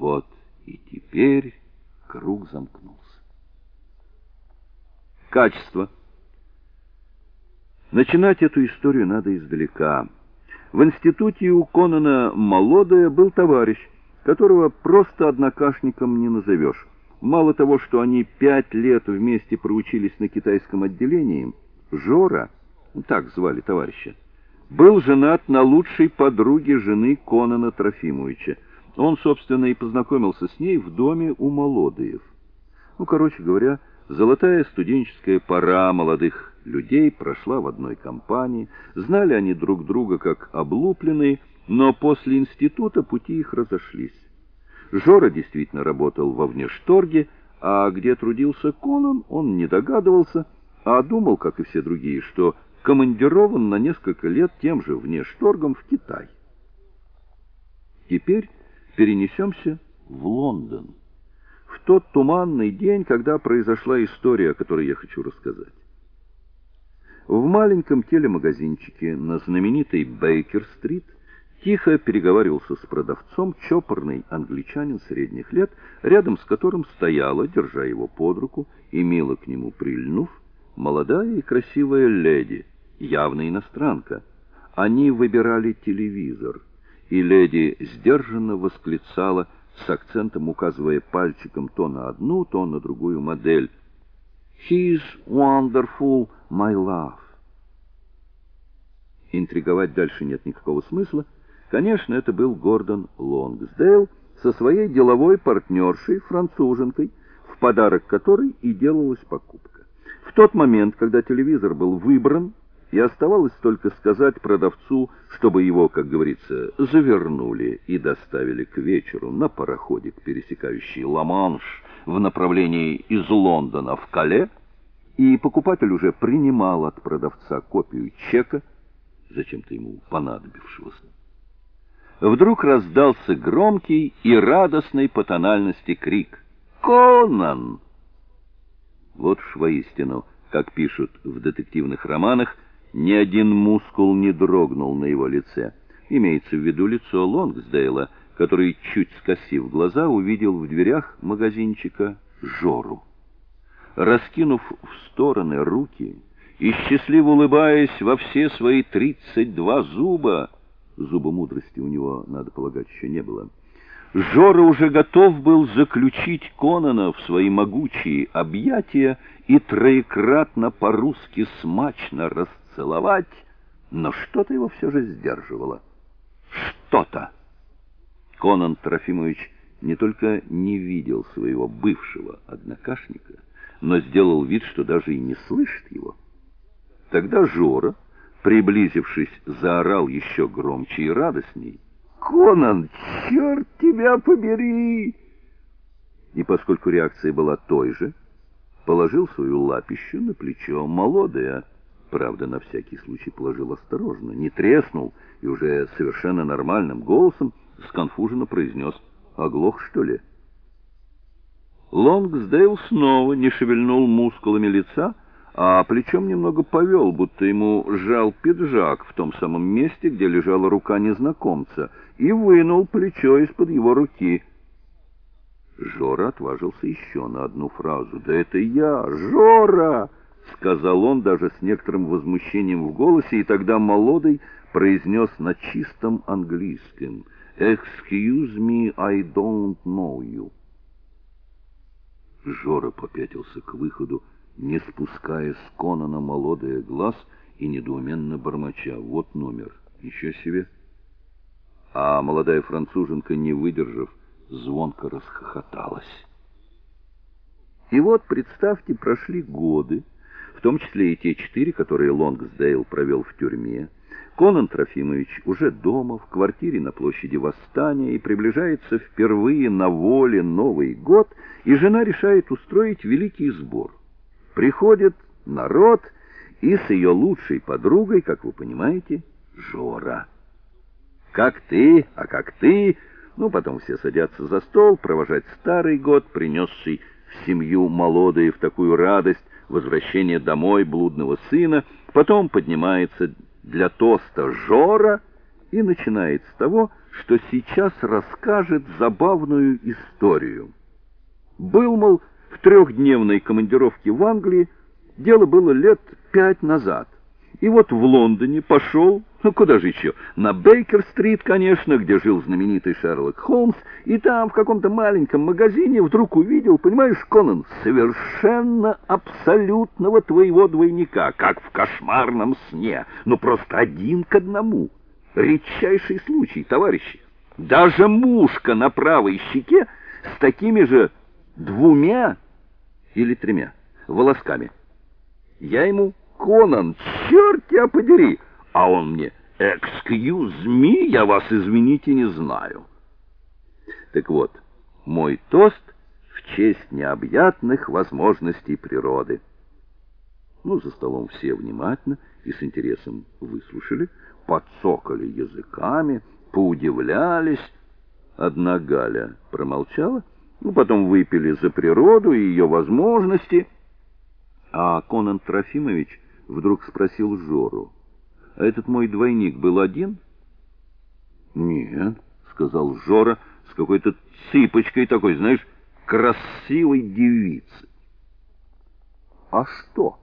Вот и теперь круг замкнулся. Качество. Начинать эту историю надо издалека. В институте у Конана Молодая был товарищ, которого просто однокашником не назовешь. Мало того, что они пять лет вместе проучились на китайском отделении, Жора, так звали товарища, был женат на лучшей подруге жены Конана Трофимовича. Он, собственно, и познакомился с ней в доме у Молодыев. Ну, короче говоря, золотая студенческая пора молодых людей прошла в одной компании. Знали они друг друга как облупленные, но после института пути их разошлись. Жора действительно работал во внешторге, а где трудился Конан, он не догадывался, а думал, как и все другие, что командирован на несколько лет тем же внешторгом в Китай. Теперь перенесемся в Лондон, в тот туманный день, когда произошла история, о которой я хочу рассказать. В маленьком телемагазинчике на знаменитой Бейкер-стрит тихо переговаривался с продавцом чопорный англичанин средних лет, рядом с которым стояла, держа его под руку и мило к нему прильнув, молодая и красивая леди, явно иностранка. Они выбирали телевизор, и леди сдержанно восклицала, с акцентом указывая пальчиком то на одну, то на другую модель. «He's wonderful, my love». Интриговать дальше нет никакого смысла. Конечно, это был Гордон Лонгсдейл со своей деловой партнершей, француженкой, в подарок которой и делалась покупка. В тот момент, когда телевизор был выбран, и оставалось только сказать продавцу, чтобы его, как говорится, завернули и доставили к вечеру на пароходик, пересекающий Ла-Манш в направлении из Лондона в Кале, и покупатель уже принимал от продавца копию чека, зачем-то ему понадобившегося. Вдруг раздался громкий и радостный по тональности крик «Конан!». Вот уж воистину, как пишут в детективных романах, ни один мускул не дрогнул на его лице. Имеется в виду лицо Лонгсдейла, который, чуть скосив глаза, увидел в дверях магазинчика Жору. Раскинув в стороны руки и счастливо улыбаясь во все свои тридцать два зуба, зуба мудрости у него, надо полагать, еще не было, Жора уже готов был заключить Конана в свои могучие объятия и троекратно по-русски смачно расцеловать, но что-то его все же сдерживало. Что-то. Конан Трофимович не только не видел своего бывшего однокашника, но сделал вид, что даже и не слышит его. Тогда Жора, приблизившись, заорал еще громче и радостней. «Конан, черт тебя побери!» И поскольку реакция была той же, положил свою лапищу на плечо молодая, правда, на всякий случай положил осторожно, не треснул и уже совершенно нормальным голосом сконфуженно произнес «Оглох, что ли?» Лонгсдейл снова не шевельнул мускулами лица, а плечом немного повел, будто ему сжал пиджак в том самом месте, где лежала рука незнакомца, и вынул плечо из-под его руки. Жора отважился еще на одну фразу. «Да это я, Жора!» — сказал он даже с некоторым возмущением в голосе, и тогда молодой произнес на чистом английском «Excuse me, I don't know you». Жора попятился к выходу, не спуская с Конана молодая глаз и недоуменно бормоча. Вот номер. Еще себе. А молодая француженка, не выдержав, звонко расхохоталась. И вот, представьте, прошли годы, в том числе и те четыре, которые Лонгсдейл провел в тюрьме. Конан Трофимович уже дома, в квартире на площади Восстания, и приближается впервые на воле Новый год, и жена решает устроить великий сбор. Приходит народ и с ее лучшей подругой, как вы понимаете, Жора. Как ты, а как ты? Ну, потом все садятся за стол, провожать старый год, принесший в семью молодые в такую радость возвращение домой блудного сына. Потом поднимается для тоста Жора, и начинает с того, что сейчас расскажет забавную историю. Был, мол, в трехдневной командировке в Англии, дело было лет пять назад. И вот в Лондоне пошел, ну куда же еще, на Бейкер-стрит, конечно, где жил знаменитый Шерлок Холмс, и там в каком-то маленьком магазине вдруг увидел, понимаешь, Конан, совершенно абсолютного твоего двойника, как в кошмарном сне, ну просто один к одному. Редчайший случай, товарищи. Даже мушка на правой щеке с такими же двумя или тремя волосками. Я ему Конан, черт тебя подери! А он мне, excuse me, я вас, извините, не знаю. Так вот, мой тост в честь необъятных возможностей природы. Ну, за столом все внимательно и с интересом выслушали, подсокали языками, поудивлялись. Одна Галя промолчала, ну, потом выпили за природу и ее возможности. А Конан Трофимович вдруг спросил Жору. «А этот мой двойник был один?» «Нет», — сказал Жора с какой-то цыпочкой такой, знаешь, красивой девицы. «А что?»